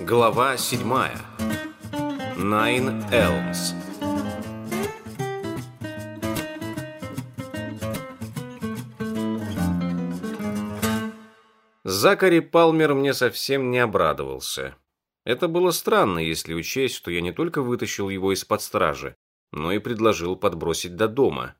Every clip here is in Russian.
Глава седьмая. Nine Elms. Закари Палмер мне совсем не обрадовался. Это было странно, если учесть, что я не только вытащил его из-под стражи, но и предложил подбросить до дома.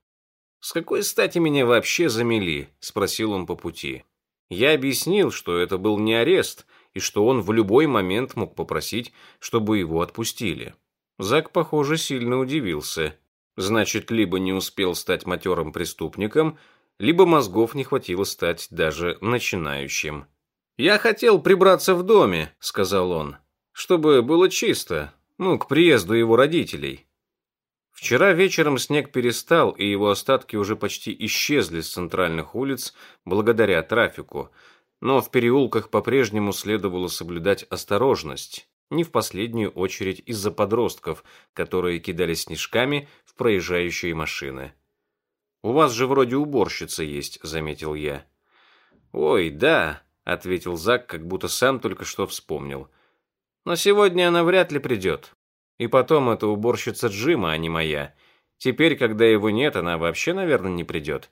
«С какой стати меня вообще замели?» – спросил он по пути. Я объяснил, что это был не арест, и что он в любой момент мог попросить, чтобы его отпустили. Зак, похоже, сильно удивился. Значит, либо не успел стать матерым преступником, либо мозгов не хватило стать даже начинающим. «Я хотел прибраться в доме», — сказал он чтобы было чисто, ну, к приезду его родителей. Вчера вечером снег перестал, и его остатки уже почти исчезли с центральных улиц благодаря трафику, но в переулках по-прежнему следовало соблюдать осторожность, не в последнюю очередь из-за подростков, которые кидали снежками в проезжающие машины. «У вас же вроде уборщица есть», — заметил я. «Ой, да», — ответил Зак, как будто сам только что вспомнил. Но сегодня она вряд ли придет. И потом, это уборщица Джима, а не моя. Теперь, когда его нет, она вообще, наверное, не придет.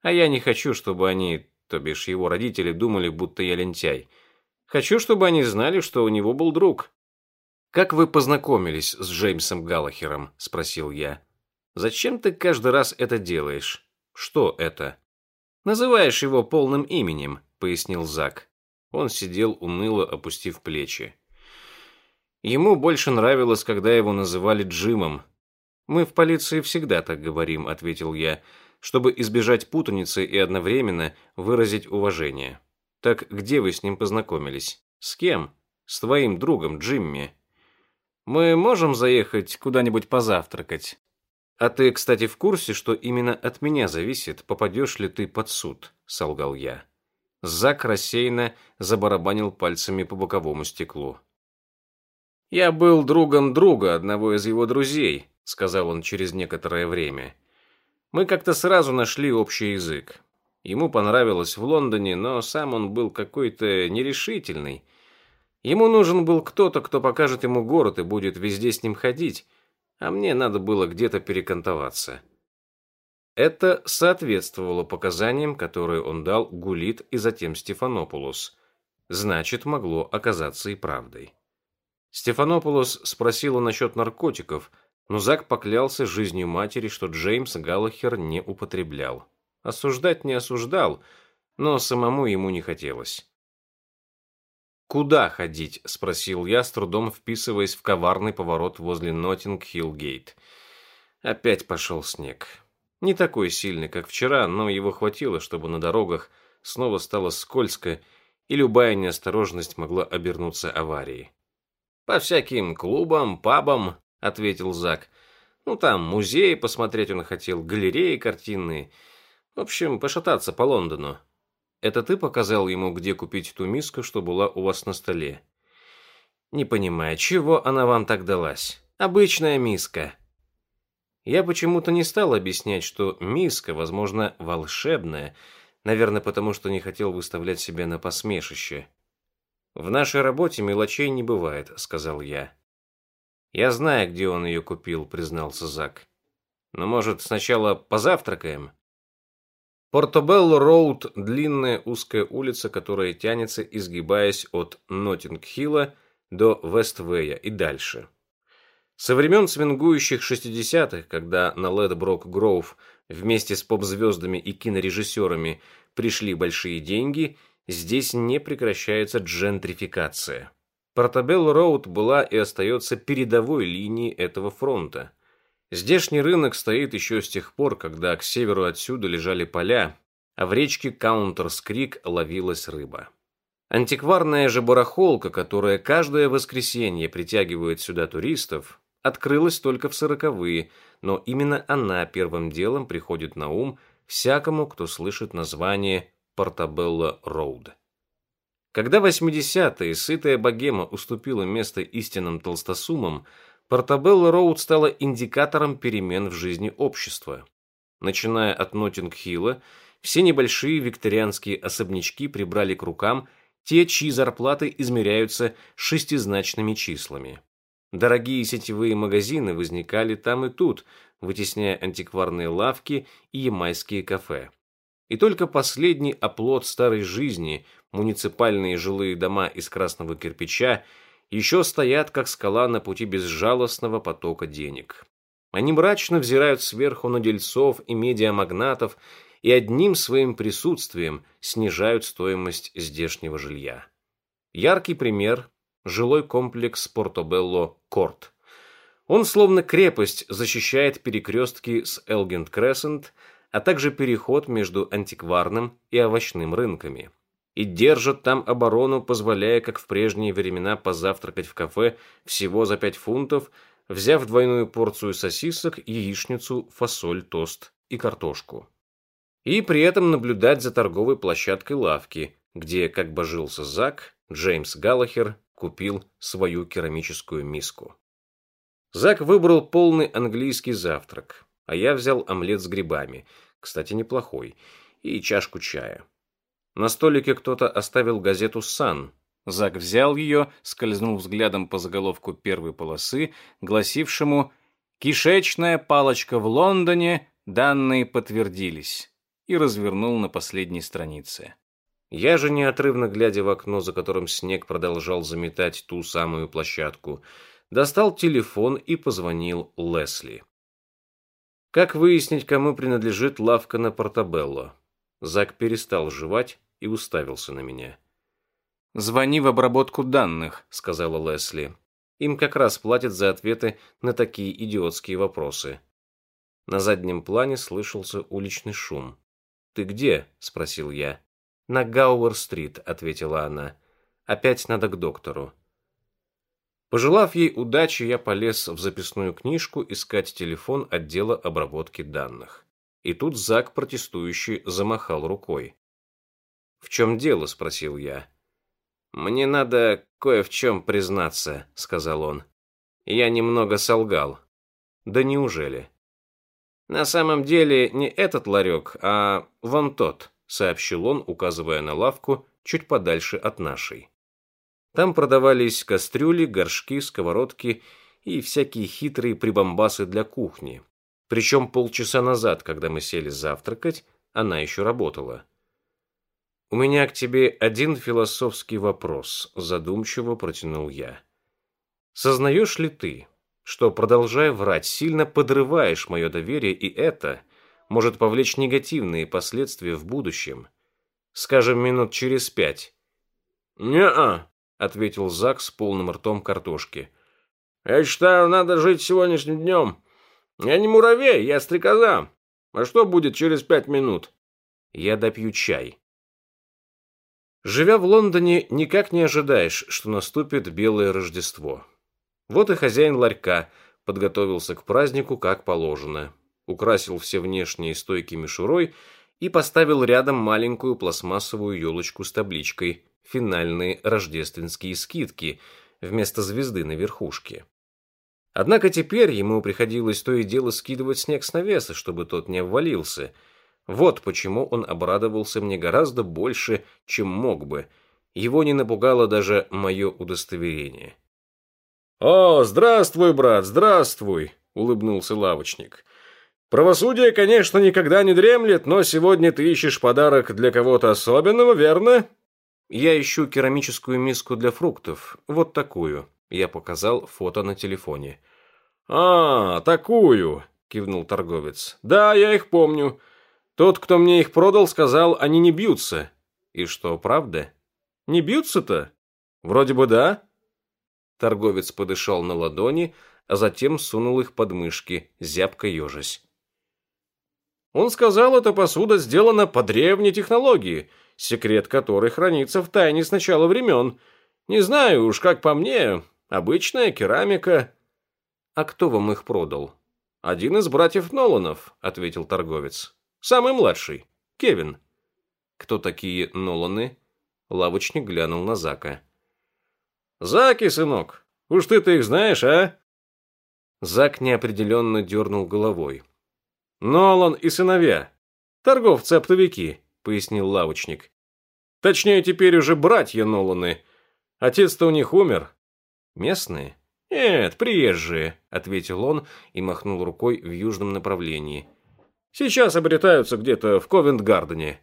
А я не хочу, чтобы они, то бишь его родители, думали, будто я лентяй. Хочу, чтобы они знали, что у него был друг. «Как вы познакомились с Джеймсом Галлахером?» – спросил я. «Зачем ты каждый раз это делаешь? Что это?» «Называешь его полным именем», – пояснил Зак. Он сидел уныло, опустив плечи. Ему больше нравилось, когда его называли Джимом. «Мы в полиции всегда так говорим», — ответил я, чтобы избежать путаницы и одновременно выразить уважение. «Так где вы с ним познакомились? С кем? С твоим другом Джимми?» «Мы можем заехать куда-нибудь позавтракать?» «А ты, кстати, в курсе, что именно от меня зависит, попадешь ли ты под суд?» — солгал я. Зак рассеянно забарабанил пальцами по боковому стеклу. «Я был другом друга, одного из его друзей», — сказал он через некоторое время. «Мы как-то сразу нашли общий язык. Ему понравилось в Лондоне, но сам он был какой-то нерешительный. Ему нужен был кто-то, кто покажет ему город и будет везде с ним ходить, а мне надо было где-то перекантоваться». Это соответствовало показаниям, которые он дал Гулит и затем Стефанопулос. Значит, могло оказаться и правдой. Стефанопулос спросила насчет наркотиков, но Зак поклялся жизнью матери, что Джеймс Галлахер не употреблял. Осуждать не осуждал, но самому ему не хотелось. «Куда ходить?» – спросил я, с трудом вписываясь в коварный поворот возле Ноттинг-Хилл-Гейт. Опять пошел снег. Не такой сильный, как вчера, но его хватило, чтобы на дорогах снова стало скользко, и любая неосторожность могла обернуться аварией. «По всяким клубам, пабам», — ответил Зак. «Ну, там музеи посмотреть он хотел, галереи картинные. В общем, пошататься по Лондону». «Это ты показал ему, где купить ту миску, что была у вас на столе?» «Не понимаю, чего она вам так далась? Обычная миска». Я почему-то не стал объяснять, что миска, возможно, волшебная, наверное, потому что не хотел выставлять себя на посмешище. «В нашей работе мелочей не бывает», — сказал я. «Я знаю, где он ее купил», — признался Зак. «Но, может, сначала позавтракаем?» Портобелло-Роуд – длинная узкая улица, которая тянется, изгибаясь от Ноттинг-Хилла до Вествея и дальше. Со времен свингующих 60-х, когда на Ледброк-Гроув вместе с поп-звездами и кинорежиссерами пришли большие деньги – здесь не прекращается джентрификация. Портабелл-Роуд была и остается передовой линией этого фронта. Здешний рынок стоит еще с тех пор, когда к северу отсюда лежали поля, а в речке Каунтерскрик ловилась рыба. Антикварная же барахолка, которая каждое воскресенье притягивает сюда туристов, открылась только в сороковые, но именно она первым делом приходит на ум всякому, кто слышит название Портабелло Роуд. Когда 80-е сытая богема уступила место истинным толстосумам, Портабелло Роуд стала индикатором перемен в жизни общества. Начиная от Ноттинг-Хилла, все небольшие викторианские особнячки прибрали к рукам те, чьи зарплаты измеряются шестизначными числами. Дорогие сетевые магазины возникали там и тут, вытесняя антикварные лавки и ямайские кафе. И только последний оплот старой жизни, муниципальные жилые дома из красного кирпича, еще стоят, как скала на пути безжалостного потока денег. Они мрачно взирают сверху на дельцов и медиамагнатов и одним своим присутствием снижают стоимость здешнего жилья. Яркий пример – жилой комплекс Портобелло Корт. Он словно крепость защищает перекрестки с Элгент Крессент, а также переход между антикварным и овощным рынками. И держат там оборону, позволяя, как в прежние времена, позавтракать в кафе всего за 5 фунтов, взяв двойную порцию сосисок, яичницу, фасоль, тост и картошку и при этом наблюдать за торговой площадкой лавки, где, как божился Зак, Джеймс Галлахер купил свою керамическую миску. Зак выбрал полный английский завтрак, а я взял омлет с грибами, кстати, неплохой, и чашку чая. На столике кто-то оставил газету «Сан». Зак взял ее, скользнул взглядом по заголовку первой полосы, гласившему «Кишечная палочка в Лондоне, данные подтвердились» и развернул на последней странице. Я же, неотрывно глядя в окно, за которым снег продолжал заметать ту самую площадку, достал телефон и позвонил Лесли. Как выяснить, кому принадлежит лавка на Портабелло? Зак перестал жевать и уставился на меня. «Звони в обработку данных», — сказала Лесли. «Им как раз платят за ответы на такие идиотские вопросы». На заднем плане слышался уличный шум. «Ты где?» – спросил я. «На Гауэр-стрит», – ответила она. «Опять надо к доктору». Пожелав ей удачи, я полез в записную книжку искать телефон отдела обработки данных. И тут Зак, протестующий, замахал рукой. «В чем дело?» – спросил я. «Мне надо кое в чем признаться», – сказал он. «Я немного солгал». «Да неужели?» «На самом деле не этот ларек, а вон тот», — сообщил он, указывая на лавку чуть подальше от нашей. Там продавались кастрюли, горшки, сковородки и всякие хитрые прибамбасы для кухни. Причем полчаса назад, когда мы сели завтракать, она еще работала. «У меня к тебе один философский вопрос», — задумчиво протянул я. «Сознаешь ли ты, что, продолжая врать, сильно подрываешь мое доверие, и это может повлечь негативные последствия в будущем. Скажем, минут через пять. «Не-а», — ответил Зак с полным ртом картошки. «Я считаю, надо жить сегодняшним днем. Я не муравей, я стрекоза. А что будет через пять минут?» «Я допью чай». Живя в Лондоне, никак не ожидаешь, что наступит белое Рождество. Вот и хозяин ларька подготовился к празднику как положено. Украсил все внешние стойки мишурой и поставил рядом маленькую пластмассовую елочку с табличкой «Финальные рождественские скидки» вместо звезды на верхушке. Однако теперь ему приходилось то и дело скидывать снег с навеса, чтобы тот не обвалился. Вот почему он обрадовался мне гораздо больше, чем мог бы. Его не напугало даже мое удостоверение. «О, здравствуй, брат, здравствуй!» — улыбнулся лавочник. «Правосудие, конечно, никогда не дремлет, но сегодня ты ищешь подарок для кого-то особенного, верно?» «Я ищу керамическую миску для фруктов, вот такую», — я показал фото на телефоне. «А, такую!» — кивнул торговец. «Да, я их помню. Тот, кто мне их продал, сказал, они не бьются». «И что, правда?» «Не бьются-то?» «Вроде бы да». Торговец подышал на ладони, а затем сунул их под мышки, зябко ежась. Он сказал, эта посуда сделана по древней технологии, секрет которой хранится в тайне с начала времен. Не знаю уж, как по мне, обычная керамика. А кто вам их продал? Один из братьев Ноланов, ответил торговец. Самый младший, Кевин. Кто такие Ноланы? Лавочник глянул на Зака. «Заки, сынок, уж ты-то их знаешь, а?» Зак неопределенно дернул головой. Нолан и сыновья. Торговцы-оптовики, пояснил лавочник. Точнее, теперь уже братья Ноланы. Отец-то у них умер. Местные? Нет, приезжие, ответил он и махнул рукой в южном направлении. Сейчас обретаются где-то в Ковент-Гардене.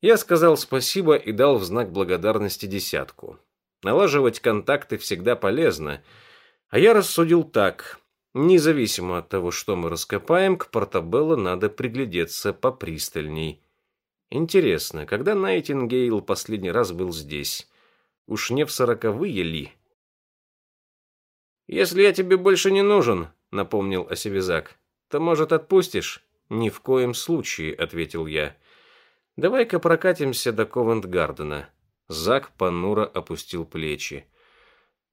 Я сказал спасибо и дал в знак благодарности десятку. Налаживать контакты всегда полезно, а я рассудил так. Независимо от того, что мы раскопаем, к Портабелло надо приглядеться попристальней. Интересно, когда Найтингейл последний раз был здесь? Уж не в сороковые ли? «Если я тебе больше не нужен», — напомнил Осевизак, — «то, может, отпустишь?» «Ни в коем случае», — ответил я. «Давай-ка прокатимся до Ковент-Гардена». Зак понуро опустил плечи.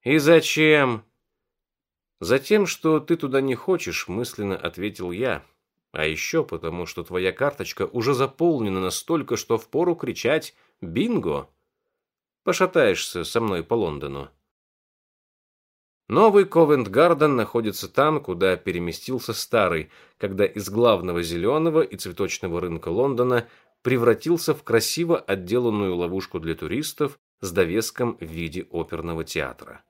«И зачем?» «Затем, что ты туда не хочешь», — мысленно ответил я. А еще потому, что твоя карточка уже заполнена настолько, что впору кричать «Бинго!» Пошатаешься со мной по Лондону. Новый Ковент-Гарден находится там, куда переместился старый, когда из главного зеленого и цветочного рынка Лондона превратился в красиво отделанную ловушку для туристов с довеском в виде оперного театра.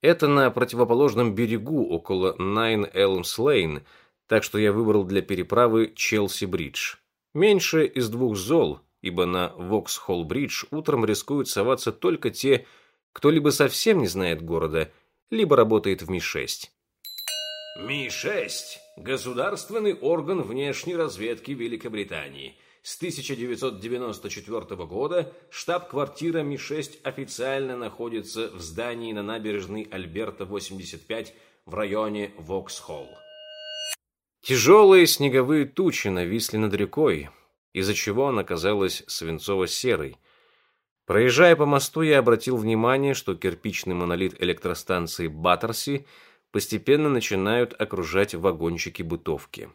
Это на противоположном берегу около Найн Элмс Лейн, так что я выбрал для переправы Челси-Бридж. Меньше из двух зол, ибо на Воксхолл-Бридж утром рискуют соваться только те, кто либо совсем не знает города, либо работает в Ми-6. Ми-6 – государственный орган внешней разведки Великобритании. С 1994 года штаб-квартира Ми-6 официально находится в здании на набережной Альберта 85 в районе Воксхолл. Тяжелые снеговые тучи нависли над рекой, из-за чего она казалась свинцово-серой. Проезжая по мосту, я обратил внимание, что кирпичный монолит электростанции Баттерси постепенно начинают окружать вагончики бытовки.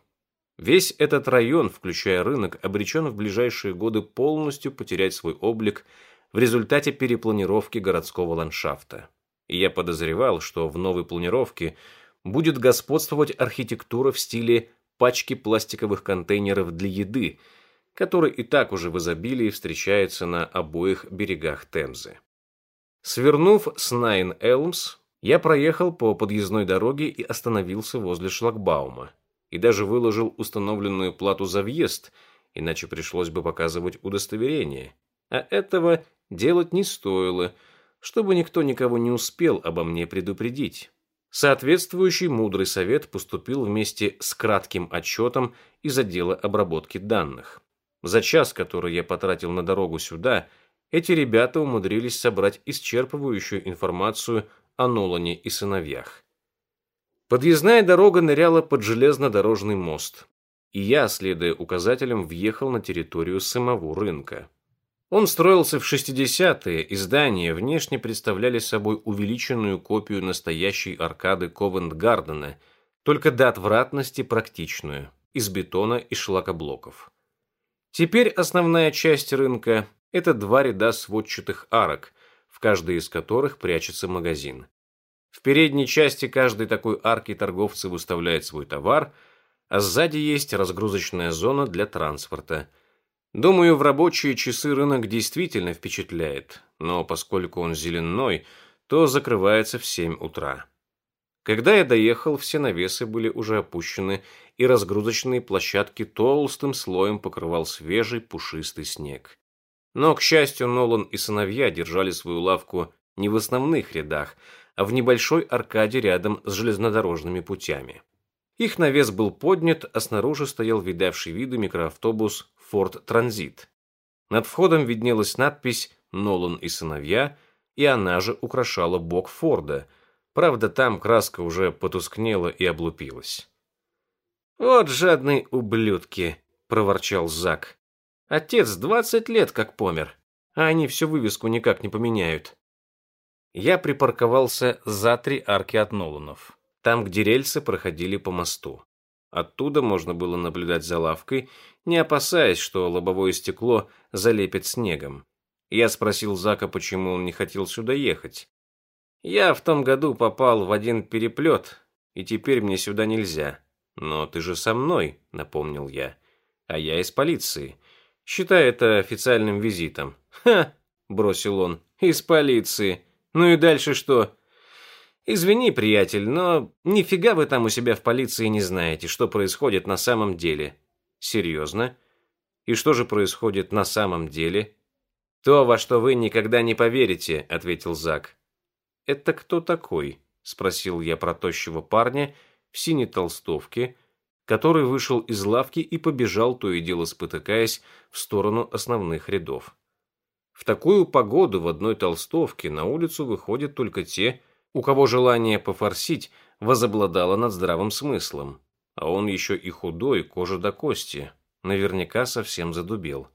Весь этот район, включая рынок, обречен в ближайшие годы полностью потерять свой облик в результате перепланировки городского ландшафта. И я подозревал, что в новой планировке – будет господствовать архитектура в стиле пачки пластиковых контейнеров для еды, который и так уже в изобилии встречается на обоих берегах Темзы. Свернув с Найн Элмс, я проехал по подъездной дороге и остановился возле шлагбаума. И даже выложил установленную плату за въезд, иначе пришлось бы показывать удостоверение. А этого делать не стоило, чтобы никто никого не успел обо мне предупредить. Соответствующий мудрый совет поступил вместе с кратким отчетом из отдела обработки данных. За час, который я потратил на дорогу сюда, эти ребята умудрились собрать исчерпывающую информацию о Нолане и сыновьях. Подъездная дорога ныряла под железнодорожный мост, и я, следуя указателям, въехал на территорию самого рынка. Он строился в 60-е, и здания внешне представляли собой увеличенную копию настоящей аркады Ковент-Гардена, только до отвратности практичную, из бетона и шлакоблоков. Теперь основная часть рынка – это два ряда сводчатых арок, в каждой из которых прячется магазин. В передней части каждой такой арки торговцы выставляют свой товар, а сзади есть разгрузочная зона для транспорта – Думаю, в рабочие часы рынок действительно впечатляет, но поскольку он зеленой, то закрывается в 7 утра. Когда я доехал, все навесы были уже опущены, и разгрузочные площадки толстым слоем покрывал свежий пушистый снег. Но, к счастью, Нолан и сыновья держали свою лавку не в основных рядах, а в небольшой аркаде рядом с железнодорожными путями. Их навес был поднят, а снаружи стоял видавший виды микроавтобус Ford Transit. Над входом виднелась надпись «Нолан и сыновья», и она же украшала бок Форда. Правда, там краска уже потускнела и облупилась. «Вот жадные ублюдки!» — проворчал Зак. «Отец двадцать лет как помер, а они всю вывеску никак не поменяют». Я припарковался за три арки от Ноланов, там, где рельсы проходили по мосту. Оттуда можно было наблюдать за лавкой, не опасаясь, что лобовое стекло залепит снегом. Я спросил Зака, почему он не хотел сюда ехать. Я в том году попал в один переплет, и теперь мне сюда нельзя. Но ты же со мной, напомнил я. А я из полиции. Считай это официальным визитом. Ха, бросил он. Из полиции. Ну и дальше что? Извини, приятель, но нифига вы там у себя в полиции не знаете, что происходит на самом деле. Серьезно? И что же происходит на самом деле? То, во что вы никогда не поверите, ответил Зак. Это кто такой? спросил я про парня в синей толстовке, который вышел из лавки и побежал то и дело спотыкаясь в сторону основных рядов. В такую погоду в одной толстовке на улицу выходят только те, у кого желание пофорсить возобладало над здравым смыслом, а он еще и худой, кожа до кости, наверняка совсем задубел.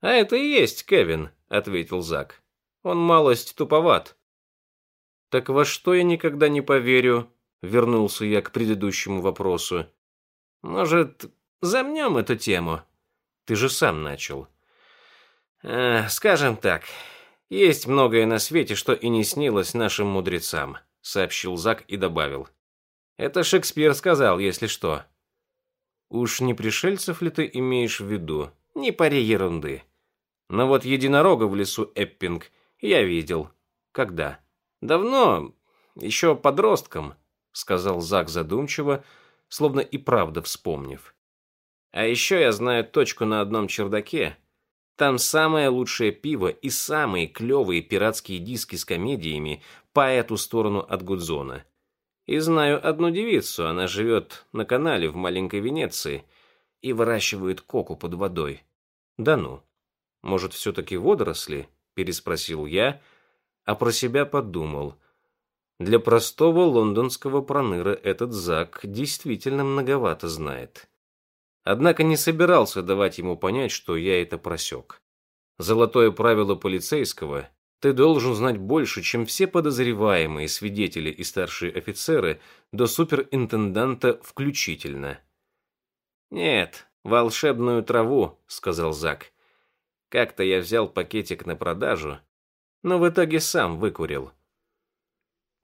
«А это и есть Кевин», — ответил Зак. «Он малость туповат». «Так во что я никогда не поверю?» — вернулся я к предыдущему вопросу. «Может, замнем эту тему?» «Ты же сам начал». Э, скажем так, есть многое на свете, что и не снилось нашим мудрецам, сообщил Зак и добавил. Это Шекспир сказал, если что. Уж не пришельцев ли ты имеешь в виду? Не пари ерунды. Но вот единорога в лесу Эппинг я видел. Когда? Давно, еще подростком, сказал Зак задумчиво, словно и правда вспомнив. А еще я знаю точку на одном чердаке, там самое лучшее пиво и самые клевые пиратские диски с комедиями по эту сторону от Гудзона. И знаю одну девицу, она живет на канале в маленькой Венеции и выращивает коку под водой. Да ну, может, все-таки водоросли? Переспросил я, а про себя подумал. Для простого лондонского проныра этот Зак действительно многовато знает. Однако не собирался давать ему понять, что я это просек. Золотое правило полицейского – ты должен знать больше, чем все подозреваемые, свидетели и старшие офицеры, до суперинтенданта включительно. «Нет, волшебную траву», – сказал Зак. «Как-то я взял пакетик на продажу, но в итоге сам выкурил».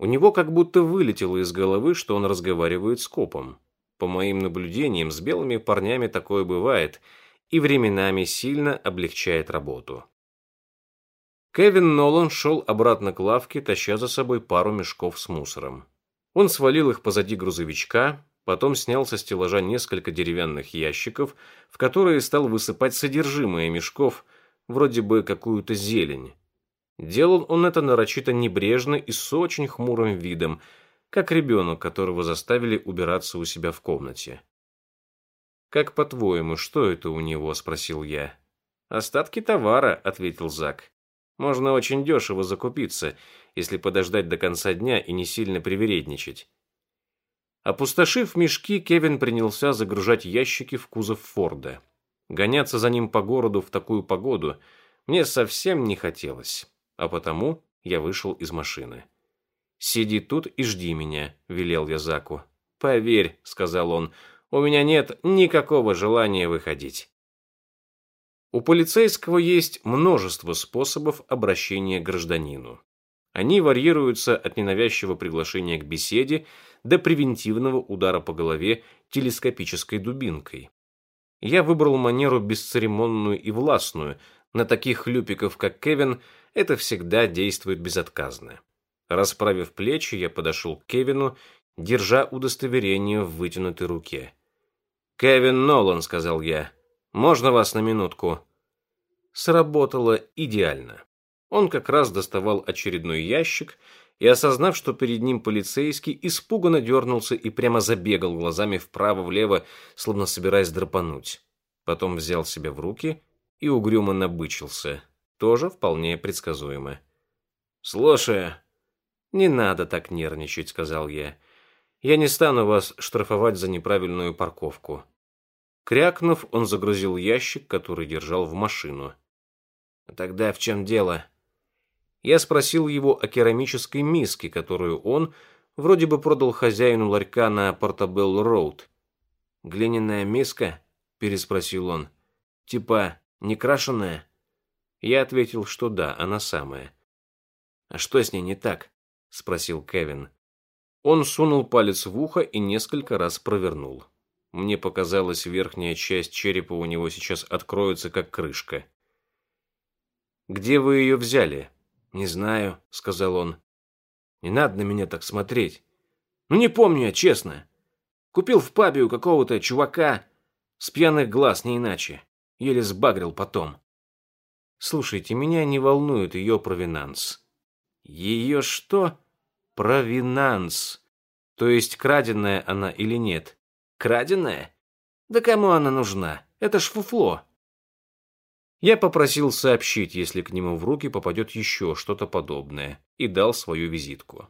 У него как будто вылетело из головы, что он разговаривает с копом. По моим наблюдениям, с белыми парнями такое бывает и временами сильно облегчает работу. Кевин Нолан шел обратно к лавке, таща за собой пару мешков с мусором. Он свалил их позади грузовичка, потом снял со стеллажа несколько деревянных ящиков, в которые стал высыпать содержимое мешков, вроде бы какую-то зелень. Делал он это нарочито небрежно и с очень хмурым видом, как ребенок, которого заставили убираться у себя в комнате. «Как по-твоему, что это у него?» – спросил я. «Остатки товара», – ответил Зак. «Можно очень дешево закупиться, если подождать до конца дня и не сильно привередничать». Опустошив мешки, Кевин принялся загружать ящики в кузов Форда. Гоняться за ним по городу в такую погоду мне совсем не хотелось, а потому я вышел из машины. «Сиди тут и жди меня», — велел я Заку. «Поверь», — сказал он, — «у меня нет никакого желания выходить». У полицейского есть множество способов обращения к гражданину. Они варьируются от ненавязчивого приглашения к беседе до превентивного удара по голове телескопической дубинкой. Я выбрал манеру бесцеремонную и властную. На таких хлюпиков, как Кевин, это всегда действует безотказно. Расправив плечи, я подошел к Кевину, держа удостоверение в вытянутой руке. «Кевин Нолан», — сказал я, — «можно вас на минутку?» Сработало идеально. Он как раз доставал очередной ящик и, осознав, что перед ним полицейский, испуганно дернулся и прямо забегал глазами вправо-влево, словно собираясь драпануть. Потом взял себя в руки и угрюмо набычился. Тоже вполне предсказуемо. «Слушай, «Не надо так нервничать», — сказал я. «Я не стану вас штрафовать за неправильную парковку». Крякнув, он загрузил ящик, который держал в машину. «Тогда в чем дело?» Я спросил его о керамической миске, которую он вроде бы продал хозяину ларька на Портабелл-Роуд. «Глиняная миска?» — переспросил он. «Типа не крашеная?» Я ответил, что да, она самая. «А что с ней не так?» — спросил Кевин. Он сунул палец в ухо и несколько раз провернул. Мне показалось, верхняя часть черепа у него сейчас откроется, как крышка. «Где вы ее взяли?» «Не знаю», — сказал он. «Не надо на меня так смотреть. Ну, не помню я, честно. Купил в пабе у какого-то чувака. С пьяных глаз, не иначе. Еле сбагрил потом. Слушайте, меня не волнует ее провинанс. Ее что? Провинанс. То есть краденая она или нет? Краденая? Да кому она нужна? Это ж фуфло. Я попросил сообщить, если к нему в руки попадет еще что-то подобное, и дал свою визитку.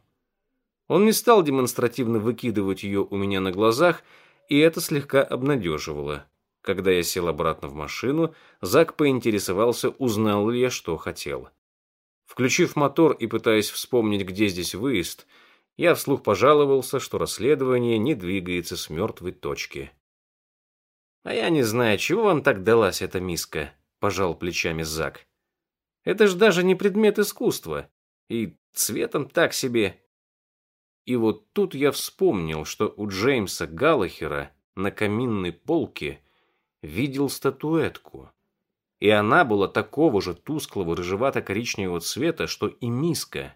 Он не стал демонстративно выкидывать ее у меня на глазах, и это слегка обнадеживало. Когда я сел обратно в машину, Зак поинтересовался, узнал ли я, что хотел. Включив мотор и пытаясь вспомнить, где здесь выезд, я вслух пожаловался, что расследование не двигается с мертвой точки. «А я не знаю, чего вам так далась эта миска?» — пожал плечами Зак. «Это ж даже не предмет искусства. И цветом так себе». И вот тут я вспомнил, что у Джеймса Галлахера на каминной полке видел статуэтку. И она была такого же тусклого рыжевато-коричневого цвета, что и миска.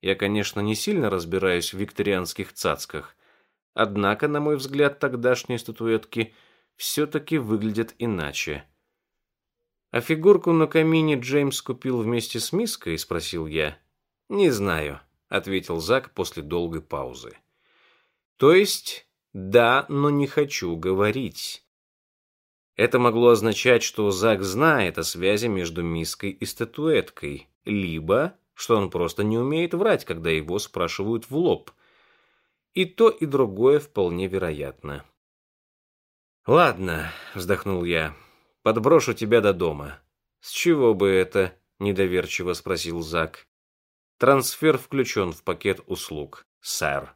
Я, конечно, не сильно разбираюсь в викторианских цацках, однако, на мой взгляд, тогдашние статуэтки все-таки выглядят иначе. «А фигурку на камине Джеймс купил вместе с миской?» – спросил я. «Не знаю», – ответил Зак после долгой паузы. «То есть, да, но не хочу говорить». Это могло означать, что Зак знает о связи между миской и статуэткой, либо что он просто не умеет врать, когда его спрашивают в лоб. И то, и другое вполне вероятно. «Ладно», — вздохнул я, — «подброшу тебя до дома». «С чего бы это?» — недоверчиво спросил Зак. «Трансфер включен в пакет услуг, сэр».